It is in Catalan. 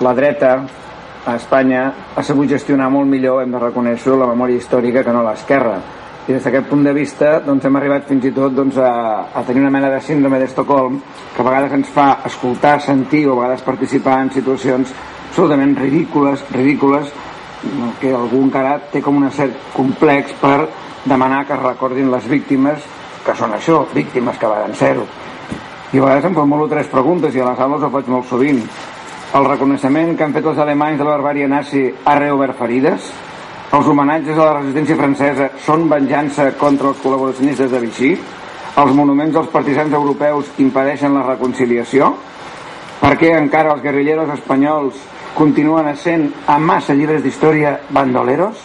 la dreta a Espanya ha sabut gestionar molt millor, hem de reconèixer la memòria històrica que no l'esquerra. I des d'aquest punt de vista doncs, hem arribat fins i tot doncs, a, a tenir una mena de síndrome d'Estocolm que a vegades ens fa escoltar, sentir o a vegades participar en situacions absolutament ridícules, ridícules que algú encara té com un cert complex per demanar que es recordin les víctimes que són això, víctimes que van ser-ho. I a vegades em formulo tres preguntes i a les aules ho faig molt sovint. El reconeixement que han fet els alemanys de la barbària nazi ha reobert ferides? Els homenatges a la resistència francesa són venjança contra els col·laboracionistes de Vichy? Els monuments als partisans europeus impedeixen la reconciliació? Per què encara els guerrilleros espanyols continuen sent a massa llibres d'història bandoleros?